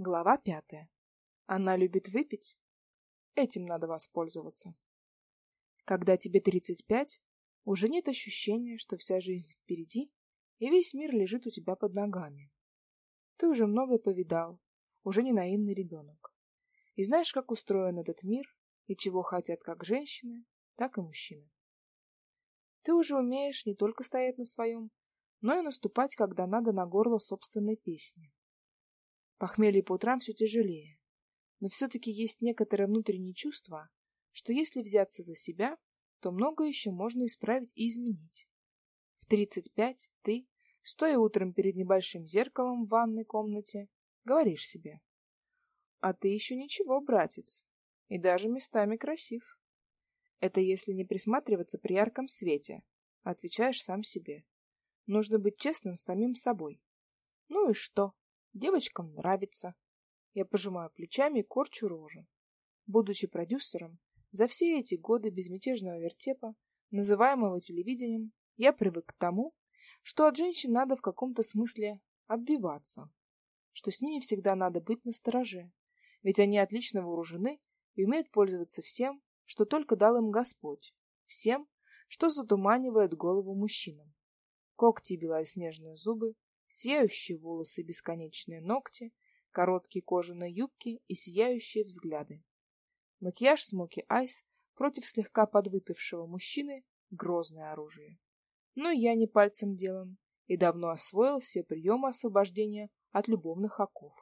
Глава пятая. Она любит выпить? Этим надо воспользоваться. Когда тебе 35, уже нет ощущения, что вся жизнь впереди, и весь мир лежит у тебя под ногами. Ты уже многое повидал, уже не наивный ребенок. И знаешь, как устроен этот мир, и чего хотят как женщины, так и мужчины. Ты уже умеешь не только стоять на своем, но и наступать, когда надо, на горло собственной песни. Похмелье по утрам все тяжелее, но все-таки есть некоторое внутреннее чувство, что если взяться за себя, то многое еще можно исправить и изменить. В 35 ты, стоя утром перед небольшим зеркалом в ванной комнате, говоришь себе. А ты еще ничего, братец, и даже местами красив. Это если не присматриваться при ярком свете, отвечаешь сам себе. Нужно быть честным с самим собой. Ну и что? Девочкам нравится. Я пожимаю плечами и корчу рожу. Будучи продюсером, за все эти годы безмятежного вертепа, называемого телевидением, я привык к тому, что от женщин надо в каком-то смысле отбиваться, что с ними всегда надо быть настороже, ведь они отлично вооружены и умеют пользоваться всем, что только дал им Господь, всем, что затуманивает голову мужчинам. Когти и белоснежные зубы, сияющие волосы, бесконечные ногти, короткие кожаные юбки и сияющие взгляды. Макияж Смоки Айс против слегка подвыпившего мужчины — грозное оружие. Но я не пальцем делан и давно освоил все приемы освобождения от любовных оков.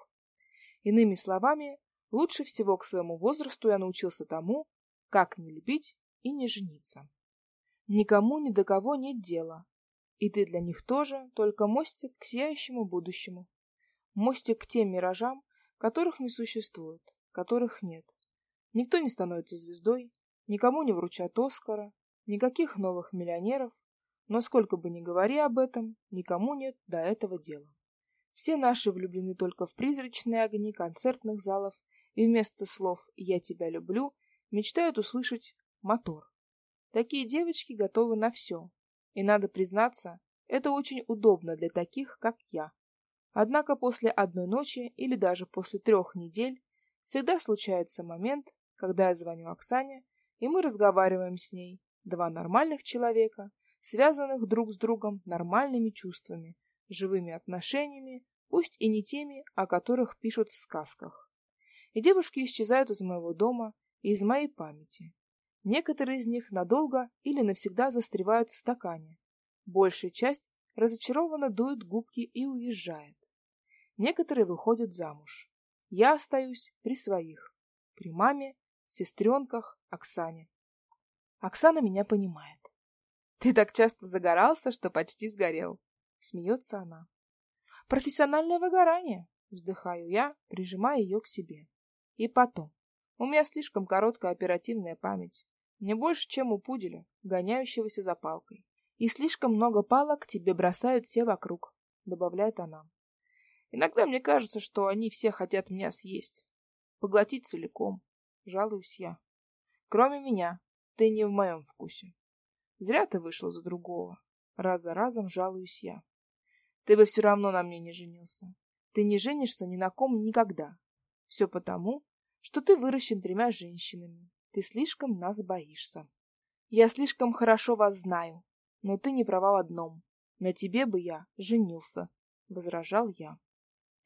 Иными словами, лучше всего к своему возрасту я научился тому, как не любить и не жениться. Никому ни до кого нет дела, и ты для них тоже только мостик к сияющему будущему. Мостик к тем миражам, которых не существует, которых нет. Никто не становится звездой, никому не вручат Оскара, никаких новых миллионеров, но сколько бы ни говори об этом, никому нет до этого дела. Все наши влюблены только в призрачные огни концертных залов и вместо слов «я тебя люблю» мечтают услышать «мотор». Такие девочки готовы на все, и надо признаться, это очень удобно для таких, как я. Однако после одной ночи или даже после трех недель всегда случается момент, когда я звоню Оксане, и мы разговариваем с ней, два нормальных человека, связанных друг с другом нормальными чувствами, живыми отношениями, пусть и не теми, о которых пишут в сказках. И девушки исчезают из моего дома и из моей памяти. Некоторые из них надолго или навсегда застревают в стакане. Большая часть разочарованно дует губки и уезжает. Некоторые выходят замуж. Я остаюсь при своих. При маме, сестренках, Оксане. Оксана меня понимает. Ты так часто загорался, что почти сгорел. Смеется она. Профессиональное выгорание, вздыхаю я, прижимая ее к себе. И потом. У меня слишком короткая оперативная память. Не больше, чем у пуделя, гоняющегося за палкой. И слишком много палок тебе бросают все вокруг, добавляет она. Иногда мне кажется, что они все хотят меня съесть. Поглотить целиком. Жалуюсь я. Кроме меня, ты не в моем вкусе. Зря ты вышла за другого. Раз за разом жалуюсь я. Ты бы все равно на мне не женился. Ты не женишься ни на ком никогда. Все потому, что ты выращен тремя женщинами, ты слишком нас боишься. Я слишком хорошо вас знаю, но ты не права в одном. На тебе бы я женился, — возражал я.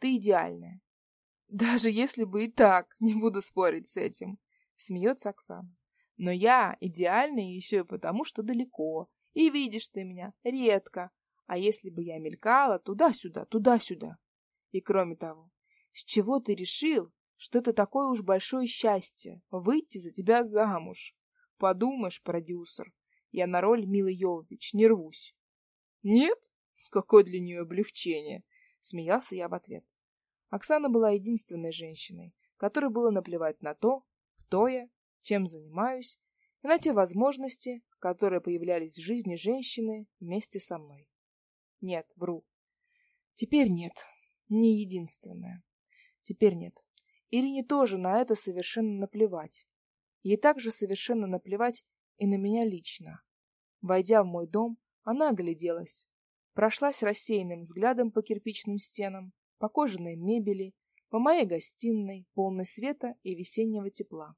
Ты идеальная. Даже если бы и так, не буду спорить с этим, — смеется Оксана. Но я идеальная еще и потому, что далеко, и видишь ты меня редко. А если бы я мелькала туда-сюда, туда-сюда? И кроме того, с чего ты решил, что это такое уж большое счастье — выйти за тебя замуж. Подумаешь, продюсер, я на роль Милы Йовович не рвусь. Нет? Какое для нее облегчение! Смеялся я в ответ. Оксана была единственной женщиной, которой было наплевать на то, кто я, чем занимаюсь, и на те возможности, которые появлялись в жизни женщины вместе со мной. Нет, вру. Теперь нет. Не единственная. Теперь нет. Ирине тоже на это совершенно наплевать. Ей также совершенно наплевать и на меня лично. Войдя в мой дом, она огляделась. Прошлась рассеянным взглядом по кирпичным стенам, по кожаной мебели, по моей гостиной, полной света и весеннего тепла.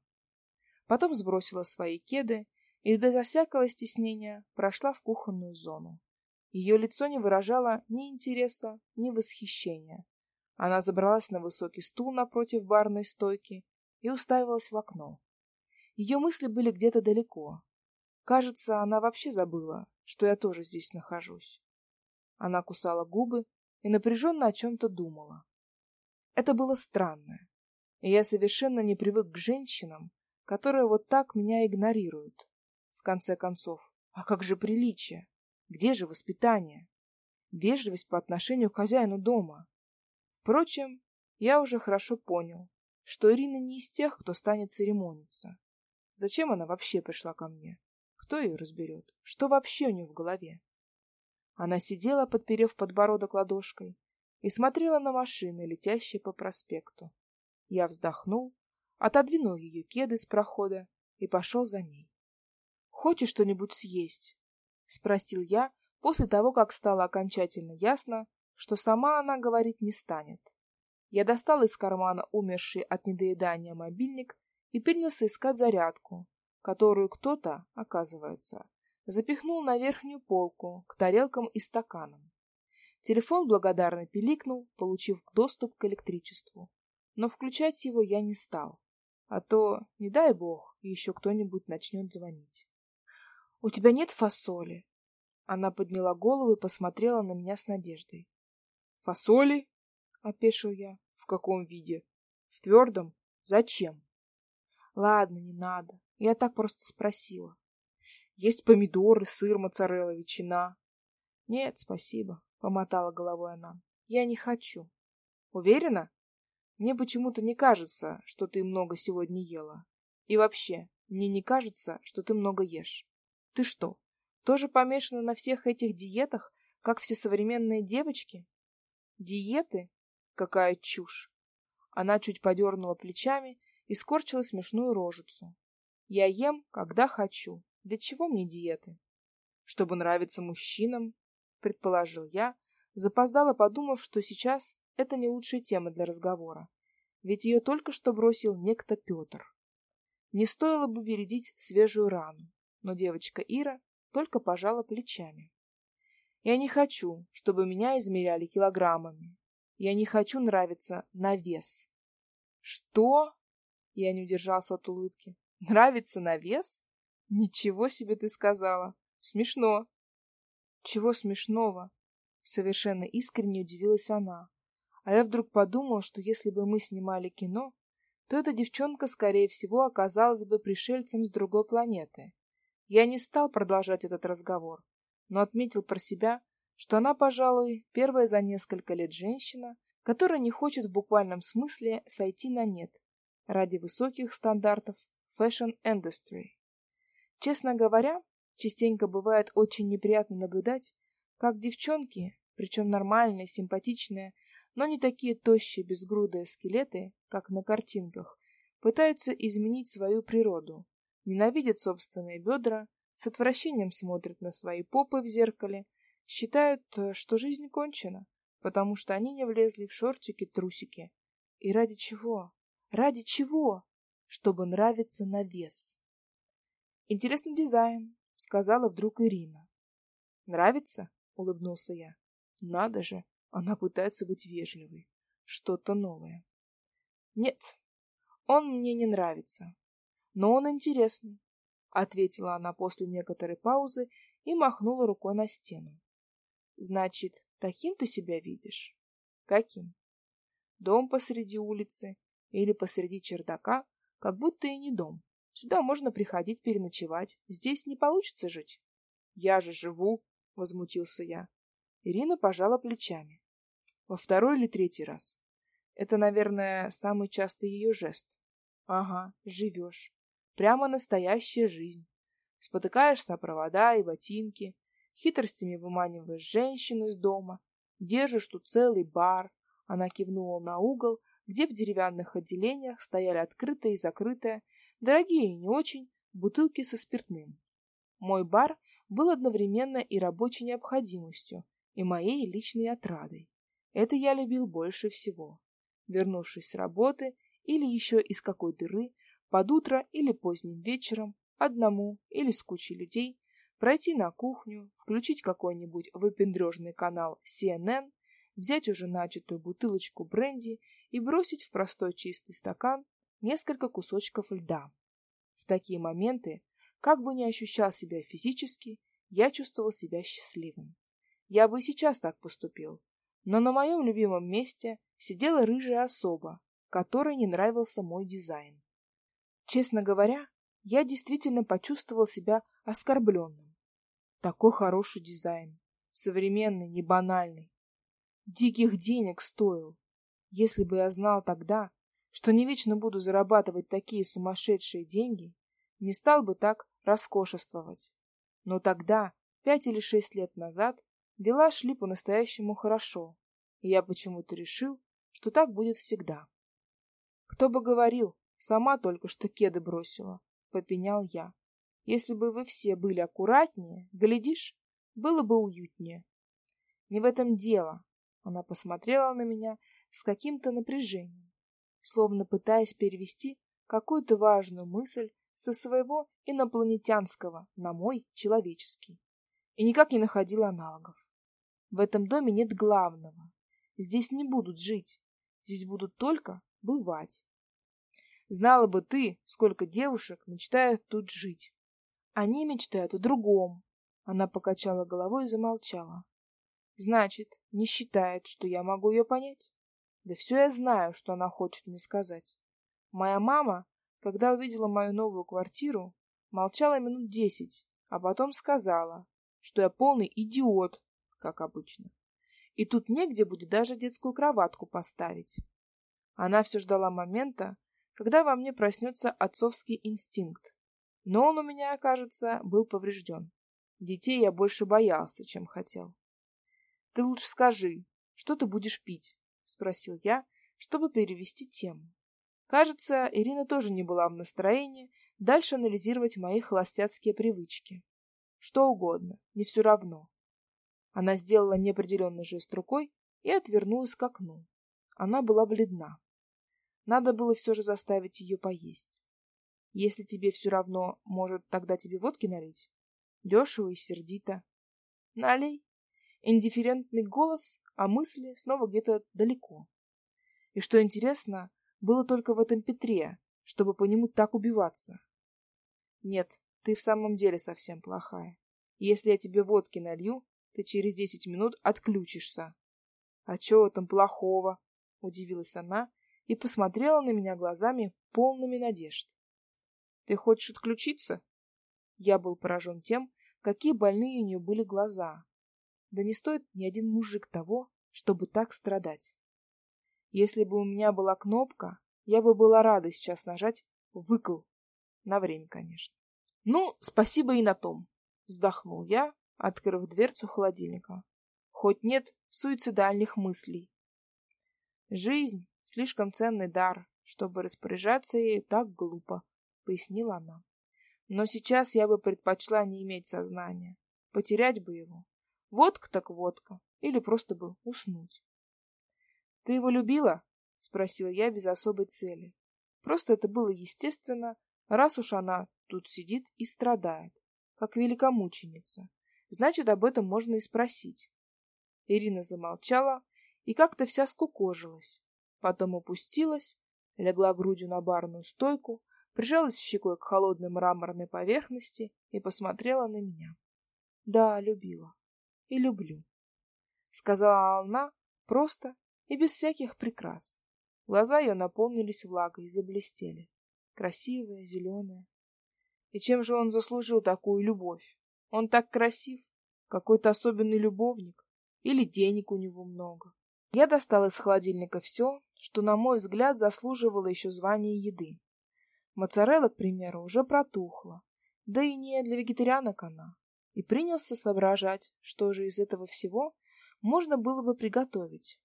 Потом сбросила свои кеды и безо всякого стеснения прошла в кухонную зону. Ее лицо не выражало ни интереса, ни восхищения. Она забралась на высокий стул напротив барной стойки и уставилась в окно. Ее мысли были где-то далеко. Кажется, она вообще забыла, что я тоже здесь нахожусь. Она кусала губы и напряженно о чем-то думала. Это было странно, и я совершенно не привык к женщинам, которые вот так меня игнорируют. В конце концов, а как же приличие? Где же воспитание? Вежливость по отношению к хозяину дома? Впрочем, я уже хорошо понял, что Ирина не из тех, кто станет церемониться. Зачем она вообще пришла ко мне? Кто ее разберет? Что вообще у нее в голове? Она сидела, подперев подбородок ладошкой, и смотрела на машины, летящие по проспекту. Я вздохнул, отодвинул ее кеды с прохода и пошел за ней. «Хочешь что-нибудь съесть?» — спросил я после того, как стало окончательно ясно, что сама она говорить не станет. Я достал из кармана умерший от недоедания мобильник и принялся искать зарядку, которую кто-то, оказывается, запихнул на верхнюю полку к тарелкам и стаканам. Телефон благодарно пиликнул, получив доступ к электричеству. Но включать его я не стал, а то, не дай бог, еще кто-нибудь начнет звонить. — У тебя нет фасоли? Она подняла голову и посмотрела на меня с надеждой. — Фасоли? — опешил я. — В каком виде? В твердом? Зачем? — Ладно, не надо. Я так просто спросила. Есть помидоры, сыр, моцарелла, ветчина. — Нет, спасибо, — помотала головой она. — Я не хочу. — Уверена? Мне почему-то не кажется, что ты много сегодня ела. И вообще, мне не кажется, что ты много ешь. Ты что, тоже помешана на всех этих диетах, как все современные девочки? Диеты? Какая чушь! Она чуть подернула плечами и скорчила смешную рожицу. Я ем, когда хочу. Для чего мне диеты? Чтобы нравиться мужчинам, предположил я, запоздало подумав, что сейчас это не лучшая тема для разговора, ведь ее только что бросил некто Петр. Не стоило бы бередить свежую рану, но девочка Ира только пожала плечами. Я не хочу, чтобы меня измеряли килограммами. Я не хочу нравиться на вес. Что? Я не удержался от улыбки. Нравится на вес? Ничего себе ты сказала. Смешно. Чего смешного? Совершенно искренне удивилась она. А я вдруг подумал, что если бы мы снимали кино, то эта девчонка, скорее всего, оказалась бы пришельцем с другой планеты. Я не стал продолжать этот разговор, но отметил про себя, что она, пожалуй, первая за несколько лет женщина, которая не хочет в буквальном смысле сойти на нет ради высоких стандартов fashion industry. Честно говоря, частенько бывает очень неприятно наблюдать, как девчонки, причем нормальные, симпатичные, но не такие тощие, безгрудые скелеты, как на картинках, пытаются изменить свою природу, ненавидят собственные бедра, с отвращением смотрят на свои попы в зеркале, считают, что жизнь кончена, потому что они не влезли в шортики-трусики. И ради чего? Ради чего? чтобы нравиться на вес. Интересный дизайн, сказала вдруг Ирина. Нравится? улыбнулся я. Надо же, она пытается быть вежливой. Что-то новое. Нет, он мне не нравится. Но он интересный, ответила она после некоторой паузы и махнула рукой на стену. Значит, таким ты себя видишь? Каким? Дом посреди улицы или посреди чердака как будто и не дом. Сюда можно приходить переночевать. Здесь не получится жить. Я же живу, возмутился я. Ирина пожала плечами. Во второй или третий раз. Это, наверное, самый частый ее жест. Ага, живешь. Прямо настоящая жизнь. Спотыкаешься о провода и ботинки, хитростями выманиваешь женщин из дома, держишь тут целый бар. Она кивнула на угол, где в деревянных отделениях стояли открытые и закрытые, дорогие и не очень, бутылки со спиртным. Мой бар был одновременно и рабочей необходимостью, и моей личной отрадой. Это я любил больше всего. вернувшись с работы или еще из какой дыры, под утро или поздним вечером, одному или с кучей людей, пройти на кухню, включить какой-нибудь выпендрежный канал CNN, взять уже начатую бутылочку бренди и бросить в простой чистый стакан несколько кусочков льда. В такие моменты, как бы ни ощущал себя физически, я чувствовал себя счастливым. Я бы и сейчас так поступил, но на моем любимом месте сидела рыжая особа, которой не нравился мой дизайн. Честно говоря, я действительно почувствовал себя оскорбленным. Такой хороший дизайн, современный, не банальный. Диких денег стоил. Если бы я знал тогда, что не вечно буду зарабатывать такие сумасшедшие деньги, не стал бы так роскошествовать. Но тогда, пять или шесть лет назад, дела шли по-настоящему хорошо, и я почему-то решил, что так будет всегда. Кто бы говорил, сама только что кеды бросила, попенял я. Если бы вы все были аккуратнее, глядишь, было бы уютнее. Не в этом дело. Она посмотрела на меня с каким-то напряжением, словно пытаясь перевести какую-то важную мысль со своего инопланетянского на мой человеческий. И никак не находила аналогов. В этом доме нет главного. Здесь не будут жить. Здесь будут только бывать. Знала бы ты, сколько девушек мечтают тут жить. Они мечтают о другом. Она покачала головой и замолчала. Значит, не считает, что я могу ее понять? Да все я знаю, что она хочет мне сказать. Моя мама, когда увидела мою новую квартиру, молчала минут десять, а потом сказала, что я полный идиот, как обычно. И тут негде будет даже детскую кроватку поставить. Она все ждала момента, когда во мне проснется отцовский инстинкт. Но он у меня, кажется, был поврежден. Детей я больше боялся, чем хотел. — Ты лучше скажи, что ты будешь пить? — спросил я, чтобы перевести тему. Кажется, Ирина тоже не была в настроении дальше анализировать мои холостяцкие привычки. Что угодно, не все равно. Она сделала неопределенный жест рукой и отвернулась к окну. Она была бледна. Надо было все же заставить ее поесть. Если тебе все равно, может, тогда тебе водки налить? Дешево и сердито. Налей. Индифферентный голос, а мысли снова где-то далеко. И что интересно, было только в этом Петре, чтобы по нему так убиваться. Нет, ты в самом деле совсем плохая. Если я тебе водки налью, ты через десять минут отключишься. — А чего там плохого? — удивилась она и посмотрела на меня глазами, полными надежд. — Ты хочешь отключиться? Я был поражен тем, какие больные у нее были глаза. Да не стоит ни один мужик того, чтобы так страдать. Если бы у меня была кнопка, я бы была рада сейчас нажать «выкл». На время, конечно. Ну, спасибо и на том. Вздохнул я, открыв дверцу холодильника. Хоть нет суицидальных мыслей. Жизнь Слишком ценный дар, чтобы распоряжаться ею так глупо, — пояснила она. Но сейчас я бы предпочла не иметь сознания, потерять бы его. Водка так водка, или просто бы уснуть. — Ты его любила? — спросила я без особой цели. Просто это было естественно, раз уж она тут сидит и страдает, как великомученица. Значит, об этом можно и спросить. Ирина замолчала и как-то вся скукожилась потом опустилась, легла грудью на барную стойку, прижалась щекой к холодной мраморной поверхности и посмотрела на меня. Да, любила. И люблю. Сказала она просто и без всяких прикрас. Глаза ее наполнились влагой и заблестели. Красивая, зеленая. И чем же он заслужил такую любовь? Он так красив, какой-то особенный любовник, или денег у него много. Я достал из холодильника все, что, на мой взгляд, заслуживало еще звания еды. Моцарелла, к примеру, уже протухла, да и не для вегетарианок она, и принялся соображать, что же из этого всего можно было бы приготовить.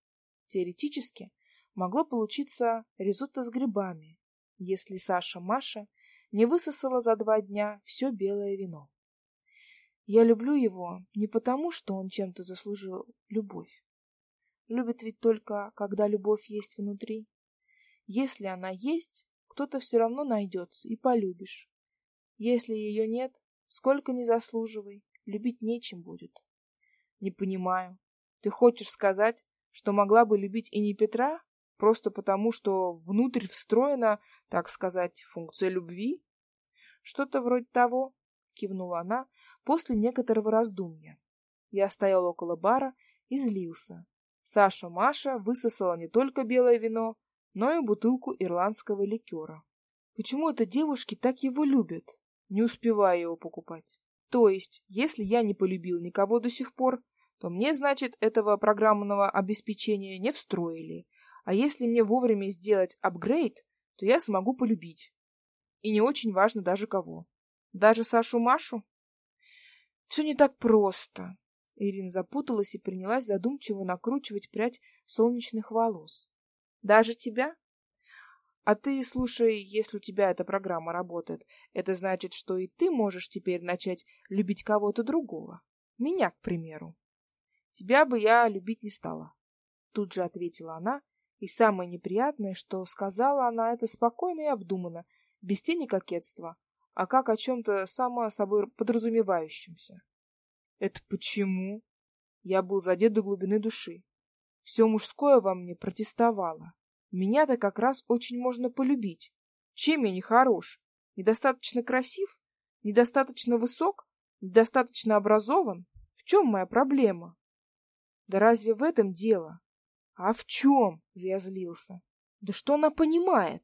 Теоретически могло получиться ризотто с грибами, если Саша Маша не высосала за два дня все белое вино. Я люблю его не потому, что он чем-то заслужил любовь. Любят ведь только, когда любовь есть внутри. Если она есть, кто-то все равно найдется, и полюбишь. Если ее нет, сколько ни заслуживай, любить нечем будет. Не понимаю. Ты хочешь сказать, что могла бы любить и не Петра, просто потому, что внутрь встроена, так сказать, функция любви? Что-то вроде того, кивнула она после некоторого раздумья. Я стоял около бара и злился. Саша Маша высосала не только белое вино, но и бутылку ирландского ликера. Почему это девушки так его любят? Не успеваю его покупать. То есть, если я не полюбил никого до сих пор, то мне, значит, этого программного обеспечения не встроили. А если мне вовремя сделать апгрейд, то я смогу полюбить. И не очень важно даже кого. Даже Сашу Машу? Все не так просто. Ирина запуталась и принялась задумчиво накручивать прядь солнечных волос. Даже тебя? А ты, слушай, если у тебя эта программа работает, это значит, что и ты можешь теперь начать любить кого-то другого. Меня, к примеру. Тебя бы я любить не стала. Тут же ответила она, и самое неприятное, что сказала она это спокойно и обдуманно, без тени кокетства, а как о чем-то само собой подразумевающемся. Это почему? Я был задет до глубины души. Все мужское во мне протестовало. Меня-то как раз очень можно полюбить. Чем я не хорош? Недостаточно красив? Недостаточно высок? Недостаточно образован? В чем моя проблема? Да разве в этом дело? А в чем? Я злился. Да что она понимает?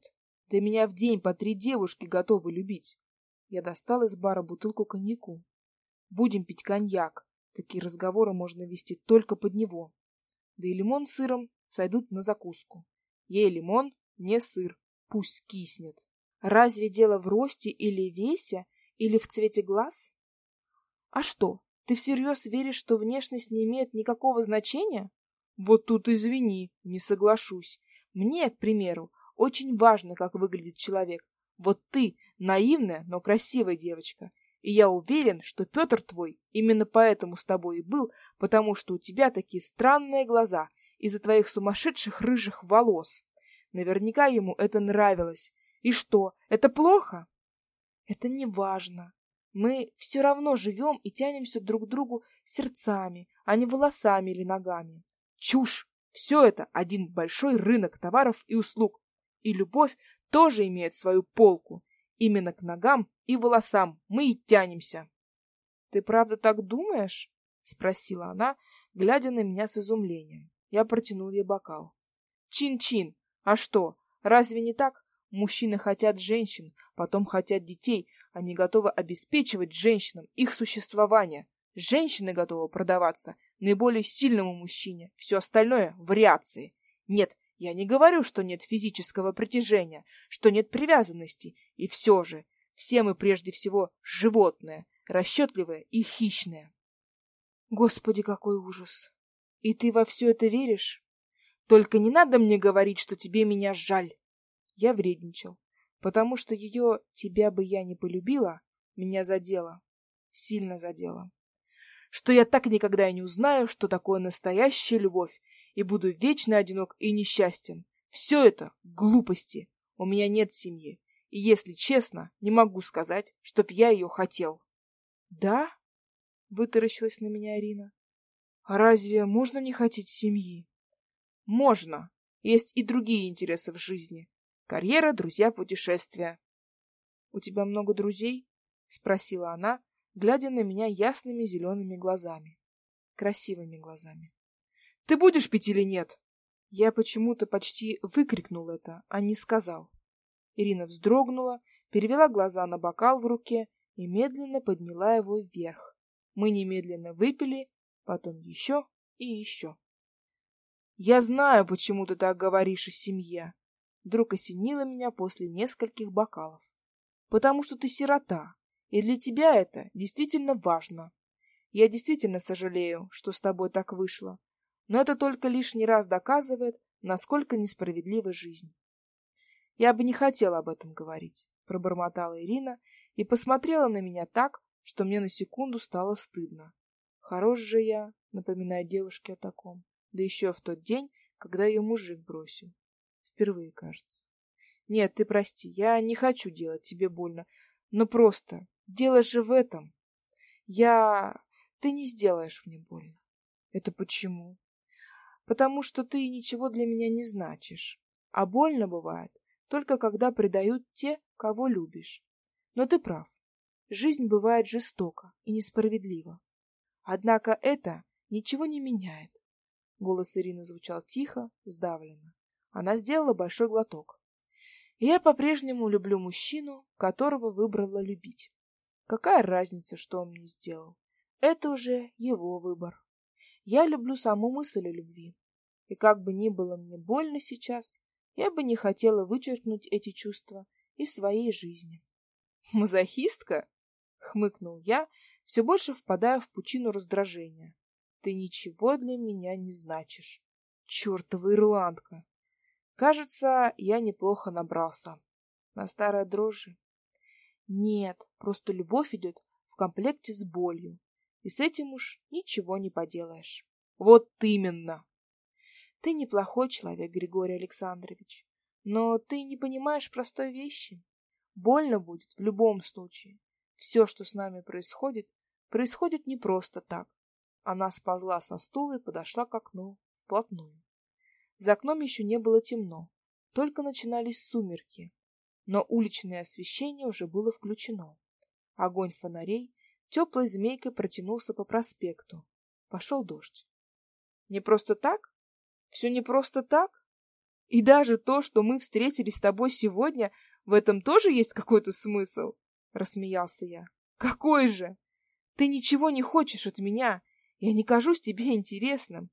Да меня в день по три девушки готовы любить. Я достал из бара бутылку коньяку. Будем пить коньяк. Такие разговоры можно вести только под него. Да и лимон с сыром сойдут на закуску. Ей лимон, не сыр. Пусть киснет. Разве дело в росте или весе, или в цвете глаз? А что, ты всерьез веришь, что внешность не имеет никакого значения? Вот тут извини, не соглашусь. Мне, к примеру, очень важно, как выглядит человек. Вот ты наивная, но красивая девочка, и я уверен, что Петр твой именно поэтому с тобой и был, потому что у тебя такие странные глаза из-за твоих сумасшедших рыжих волос. Наверняка ему это нравилось. И что, это плохо? Это не важно. Мы все равно живем и тянемся друг к другу сердцами, а не волосами или ногами. Чушь! Все это один большой рынок товаров и услуг. И любовь тоже имеет свою полку. Именно к ногам и волосам мы и тянемся. — Ты правда так думаешь? — спросила она, глядя на меня с изумлением. Я протянул ей бокал. Чин-чин. А что, разве не так? Мужчины хотят женщин, потом хотят детей. Они готовы обеспечивать женщинам их существование. Женщины готовы продаваться наиболее сильному мужчине. Все остальное — вариации. Нет, я не говорю, что нет физического притяжения, что нет привязанности, и все же, все мы прежде всего животное, расчетливое и хищное. Господи, какой ужас! И ты во все это веришь? Только не надо мне говорить, что тебе меня жаль. Я вредничал, потому что ее «тебя бы я не полюбила» меня задело, сильно задело. Что я так никогда и не узнаю, что такое настоящая любовь, и буду вечно одинок и несчастен. Все это глупости. У меня нет семьи. И, если честно, не могу сказать, чтоб я ее хотел. — Да? — вытаращилась на меня Арина. — А разве можно не хотеть семьи? — Можно. Есть и другие интересы в жизни. Карьера, друзья, путешествия. — У тебя много друзей? — спросила она, глядя на меня ясными зелеными глазами. Красивыми глазами. Ты будешь пить или нет? Я почему-то почти выкрикнул это, а не сказал. Ирина вздрогнула, перевела глаза на бокал в руке и медленно подняла его вверх. Мы немедленно выпили, потом еще и еще. Я знаю, почему ты так говоришь о семье. Вдруг осенило меня после нескольких бокалов. Потому что ты сирота, и для тебя это действительно важно. Я действительно сожалею, что с тобой так вышло но это только лишний раз доказывает, насколько несправедлива жизнь. Я бы не хотела об этом говорить, пробормотала Ирина и посмотрела на меня так, что мне на секунду стало стыдно. Хорош же я, напоминая девушке о таком. Да еще в тот день, когда ее мужик бросил. Впервые, кажется. Нет, ты прости, я не хочу делать тебе больно. Но просто, дело же в этом. Я... Ты не сделаешь мне больно. Это почему? Потому что ты ничего для меня не значишь. А больно бывает только когда предают те, кого любишь. Но ты прав. Жизнь бывает жестока и несправедлива. Однако это ничего не меняет. Голос Ирины звучал тихо, сдавленно. Она сделала большой глоток. Я по-прежнему люблю мужчину, которого выбрала любить. Какая разница, что он мне сделал? Это уже его выбор. Я люблю саму мысль о любви. И как бы ни было мне больно сейчас, я бы не хотела вычеркнуть эти чувства из своей жизни. Мазохистка? хмыкнул я, все больше впадая в пучину раздражения. Ты ничего для меня не значишь. Чёртова ирландка. Кажется, я неплохо набрался. На старой дрожжи. Нет, просто любовь идет в комплекте с болью. И с этим уж ничего не поделаешь. Вот именно. Ты неплохой человек, Григорий Александрович. Но ты не понимаешь простой вещи. Больно будет в любом случае. Все, что с нами происходит, происходит не просто так. Она сползла со стула и подошла к окну вплотную. За окном еще не было темно, только начинались сумерки, но уличное освещение уже было включено. Огонь фонарей теплой змейкой протянулся по проспекту. Пошел дождь. Не просто так? Все не просто так? И даже то, что мы встретились с тобой сегодня, в этом тоже есть какой-то смысл? Рассмеялся я. Какой же? Ты ничего не хочешь от меня. Я не кажусь тебе интересным.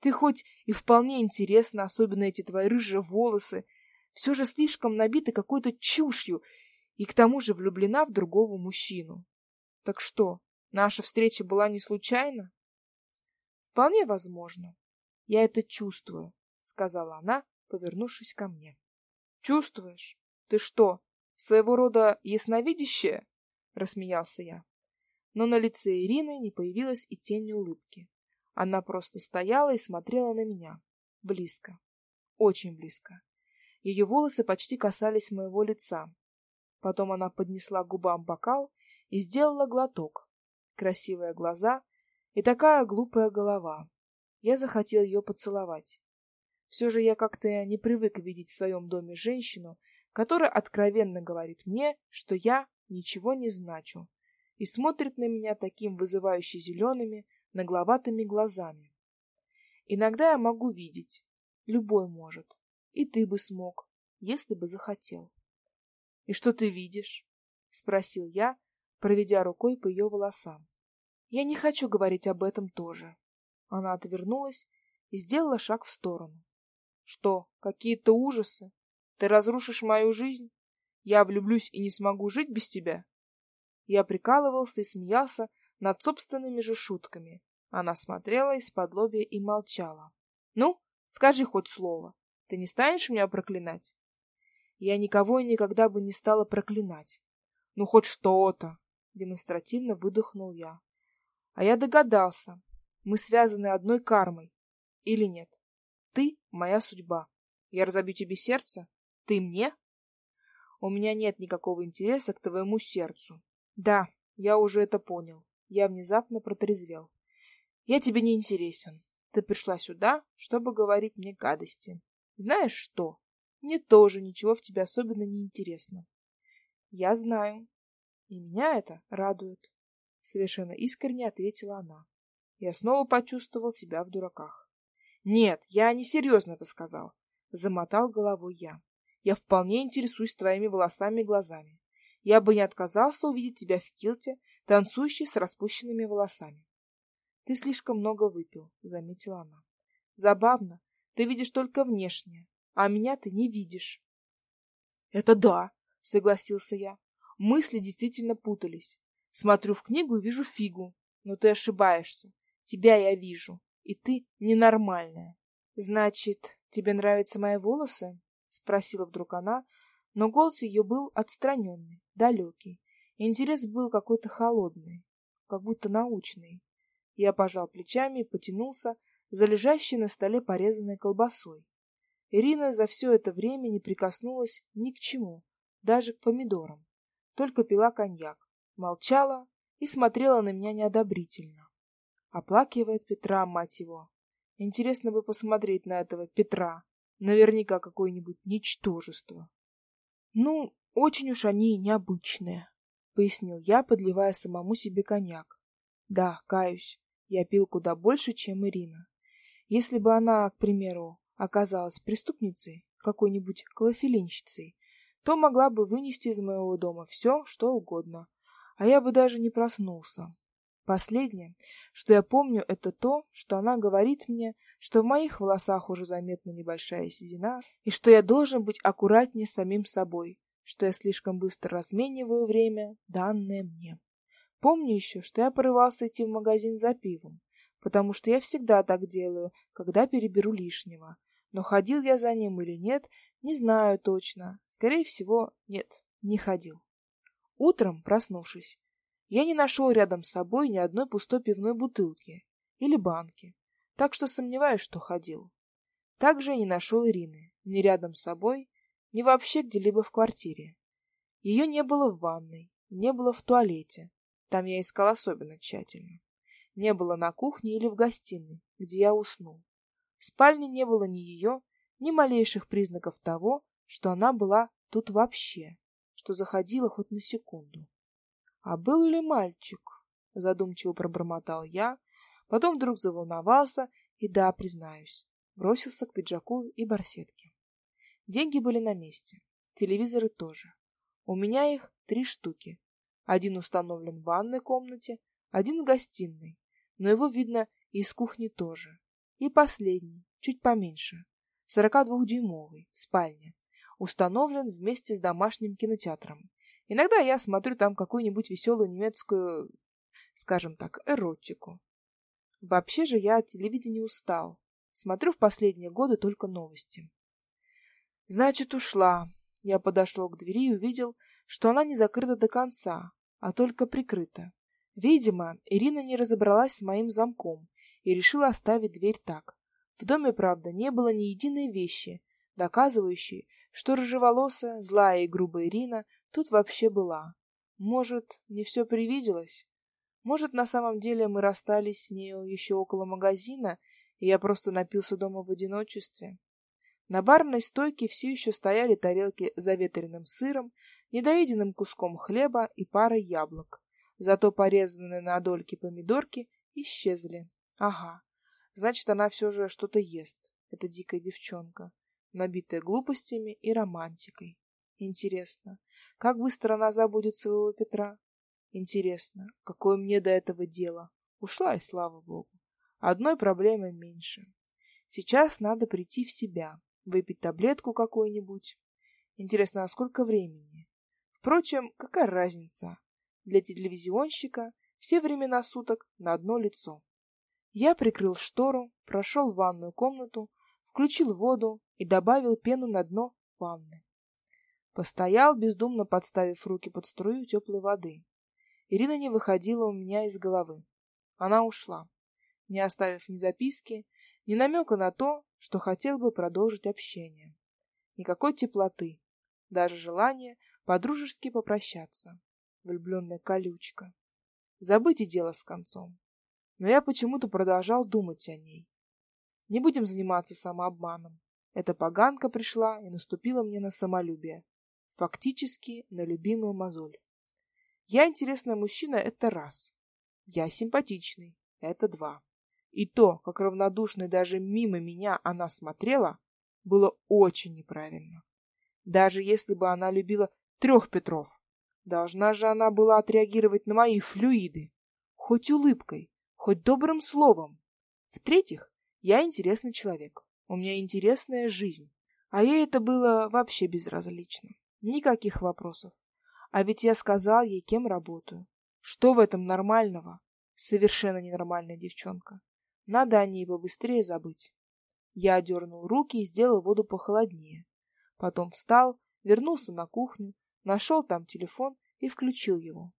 Ты хоть и вполне интересна, особенно эти твои рыжие волосы, все же слишком набиты какой-то чушью и к тому же влюблена в другого мужчину. Так что, наша встреча была не случайна? Вполне возможно. Я это чувствую, сказала она, повернувшись ко мне. Чувствуешь? Ты что, своего рода ясновидящая? рассмеялся я. Но на лице Ирины не появилась и тени улыбки. Она просто стояла и смотрела на меня. Близко. Очень близко. Ее волосы почти касались моего лица. Потом она поднесла к губам бокал и сделала глоток. Красивые глаза и такая глупая голова. Я захотел ее поцеловать. Все же я как-то не привык видеть в своем доме женщину, которая откровенно говорит мне, что я ничего не значу, и смотрит на меня таким вызывающе зелеными, нагловатыми глазами. Иногда я могу видеть, любой может, и ты бы смог, если бы захотел. — И что ты видишь? — спросил я, проведя рукой по ее волосам. — Я не хочу говорить об этом тоже. Она отвернулась и сделала шаг в сторону. — Что, какие-то ужасы? Ты разрушишь мою жизнь? Я влюблюсь и не смогу жить без тебя? Я прикалывался и смеялся над собственными же шутками, она смотрела из-под лобья и молчала. Ну, скажи хоть слово. Ты не станешь меня проклинать? Я никого и никогда бы не стала проклинать. Ну хоть что-то, демонстративно выдохнул я. А я догадался. Мы связаны одной кармой. Или нет? Ты моя судьба. Я разобью тебе сердце, ты мне? У меня нет никакого интереса к твоему сердцу. Да, я уже это понял. Я внезапно протрезвел. Я тебе не интересен. Ты пришла сюда, чтобы говорить мне гадости. Знаешь что? Мне тоже ничего в тебе особенно не интересно. Я знаю. И меня это радует. Совершенно искренне ответила она. Я снова почувствовал себя в дураках. Нет, я не серьезно это сказал. Замотал головой я. Я вполне интересуюсь твоими волосами и глазами. Я бы не отказался увидеть тебя в килте, танцующей с распущенными волосами. Ты слишком много выпил, заметила она. Забавно, ты видишь только внешнее, а меня ты не видишь. Это да, согласился я. Мысли действительно путались. Смотрю в книгу и вижу фигу, но ты ошибаешься. Тебя я вижу, и ты ненормальная. Значит, тебе нравятся мои волосы? спросила вдруг она, но голос ее был отстраненный, далекий. Интерес был какой-то холодный, как будто научный. Я пожал плечами и потянулся, за лежащей на столе порезанной колбасой. Ирина за все это время не прикоснулась ни к чему, даже к помидорам, только пила коньяк, молчала и смотрела на меня неодобрительно. Оплакивает Петра, мать его. Интересно бы посмотреть на этого Петра. Наверняка какое-нибудь ничтожество. Ну, очень уж они необычные, пояснил я, подливая самому себе коньяк. Да, каюсь, я пил куда больше, чем Ирина. Если бы она, к примеру, оказалась преступницей, какой-нибудь клофелинщицей, то могла бы вынести из моего дома все, что угодно, а я бы даже не проснулся. Последнее, что я помню, это то, что она говорит мне, что в моих волосах уже заметна небольшая седина, и что я должен быть аккуратнее самим собой, что я слишком быстро размениваю время, данное мне. Помню еще, что я порывался идти в магазин за пивом, потому что я всегда так делаю, когда переберу лишнего. Но ходил я за ним или нет, не знаю точно. Скорее всего, нет, не ходил. Утром, проснувшись, я не нашел рядом с собой ни одной пустой пивной бутылки или банки, так что сомневаюсь, что ходил. Также не нашел Ирины ни рядом с собой, ни вообще где-либо в квартире. Ее не было в ванной, не было в туалете. Там я искал особенно тщательно не было на кухне или в гостиной, где я уснул. В спальне не было ни ее, ни малейших признаков того, что она была тут вообще, что заходила хоть на секунду. А был ли мальчик? Задумчиво пробормотал я, потом вдруг заволновался и, да, признаюсь, бросился к пиджаку и барсетке. Деньги были на месте, телевизоры тоже. У меня их три штуки. Один установлен в ванной комнате, один в гостиной, но его видно и из кухни тоже. И последний, чуть поменьше, 42-дюймовый, в спальне, установлен вместе с домашним кинотеатром. Иногда я смотрю там какую-нибудь веселую немецкую, скажем так, эротику. Вообще же я от телевидения устал. Смотрю в последние годы только новости. Значит, ушла. Я подошел к двери и увидел, что она не закрыта до конца, а только прикрыта. Видимо, Ирина не разобралась с моим замком и решила оставить дверь так. В доме, правда, не было ни единой вещи, доказывающей, что рыжеволосая, злая и грубая Ирина тут вообще была. Может, не все привиделось? Может, на самом деле мы расстались с нею еще около магазина, и я просто напился дома в одиночестве? На барной стойке все еще стояли тарелки с заветренным сыром, недоеденным куском хлеба и парой яблок. Зато порезанные на дольки помидорки исчезли. Ага, значит, она все же что-то ест, эта дикая девчонка, набитая глупостями и романтикой. Интересно, как быстро она забудет своего Петра? Интересно, какое мне до этого дело? Ушла, и слава богу. Одной проблемой меньше. Сейчас надо прийти в себя, выпить таблетку какую-нибудь. Интересно, а сколько времени? Впрочем, какая разница? Для телевизионщика все времена суток на одно лицо. Я прикрыл штору, прошел в ванную комнату, включил воду и добавил пену на дно ванны. Постоял, бездумно подставив руки под струю теплой воды. Ирина не выходила у меня из головы. Она ушла, не оставив ни записки, ни намека на то, что хотел бы продолжить общение. Никакой теплоты, даже желания подружески попрощаться влюбленная колючка. Забыть и дело с концом. Но я почему-то продолжал думать о ней. Не будем заниматься самообманом. Эта поганка пришла и наступила мне на самолюбие. Фактически на любимую мозоль. Я интересный мужчина — это раз. Я симпатичный — это два. И то, как равнодушно даже мимо меня она смотрела, было очень неправильно. Даже если бы она любила трех Петров, Должна же она была отреагировать на мои флюиды. Хоть улыбкой, хоть добрым словом. В-третьих, я интересный человек. У меня интересная жизнь. А ей это было вообще безразлично. Никаких вопросов. А ведь я сказал ей, кем работаю. Что в этом нормального? Совершенно ненормальная девчонка. Надо о ней побыстрее забыть. Я одернул руки и сделал воду похолоднее. Потом встал, вернулся на кухню, нашел там телефон и включил его.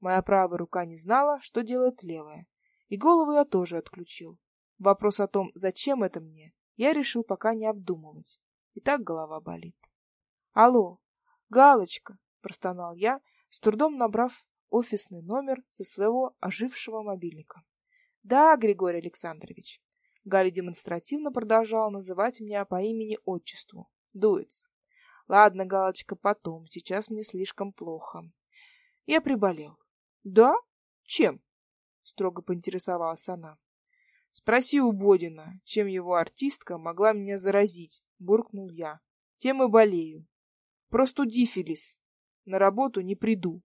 Моя правая рука не знала, что делает левая, и голову я тоже отключил. Вопрос о том, зачем это мне, я решил пока не обдумывать. И так голова болит. Алло, Галочка, простонал я, с трудом набрав офисный номер со своего ожившего мобильника. Да, Григорий Александрович. Галя демонстративно продолжала называть меня по имени-отчеству. Дуется. Ладно, Галочка, потом. Сейчас мне слишком плохо. Я приболел. Да? Чем? Строго поинтересовалась она. Спроси у Бодина, чем его артистка могла меня заразить, буркнул я. Тем и болею. Простуди, Фелис. На работу не приду.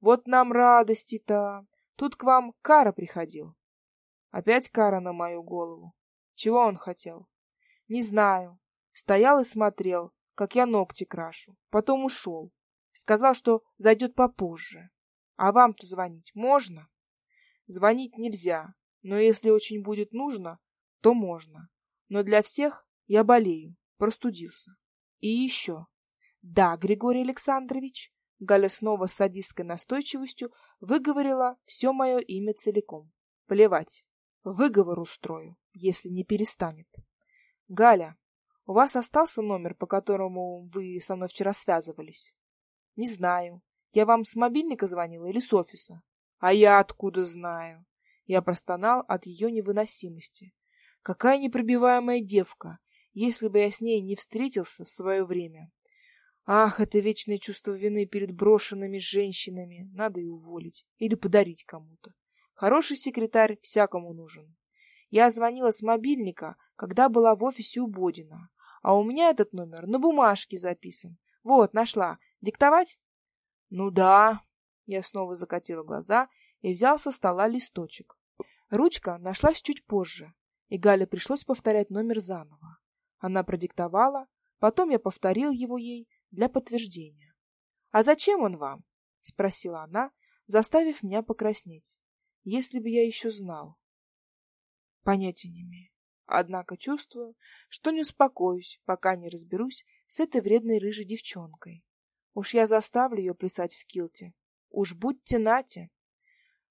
Вот нам радости-то. Тут к вам Кара приходил. Опять Кара на мою голову. Чего он хотел? Не знаю. Стоял и смотрел, как я ногти крашу. Потом ушел. Сказал, что зайдет попозже. А вам-то звонить можно? Звонить нельзя, но если очень будет нужно, то можно. Но для всех я болею, простудился. И еще. Да, Григорий Александрович, Галя снова с садистской настойчивостью выговорила все мое имя целиком. Плевать. Выговор устрою, если не перестанет. Галя, у вас остался номер, по которому вы со мной вчера связывались? Не знаю. Я вам с мобильника звонила или с офиса? А я откуда знаю? Я простонал от ее невыносимости. Какая непробиваемая девка, если бы я с ней не встретился в свое время. Ах, это вечное чувство вины перед брошенными женщинами. Надо и уволить. Или подарить кому-то. Хороший секретарь всякому нужен. Я звонила с мобильника, когда была в офисе у Бодина. А у меня этот номер на бумажке записан. Вот, нашла. Диктовать? Ну да. Я снова закатила глаза и взял со стола листочек. Ручка нашлась чуть позже, и Гале пришлось повторять номер заново. Она продиктовала, потом я повторил его ей для подтверждения. А зачем он вам? спросила она, заставив меня покраснеть. Если бы я еще знал. Понятия не имею. Однако чувствую, что не успокоюсь, пока не разберусь с этой вредной рыжей девчонкой. Уж я заставлю ее плясать в килте. Уж будьте нате.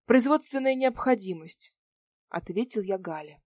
Производственная необходимость, ответил я Гале.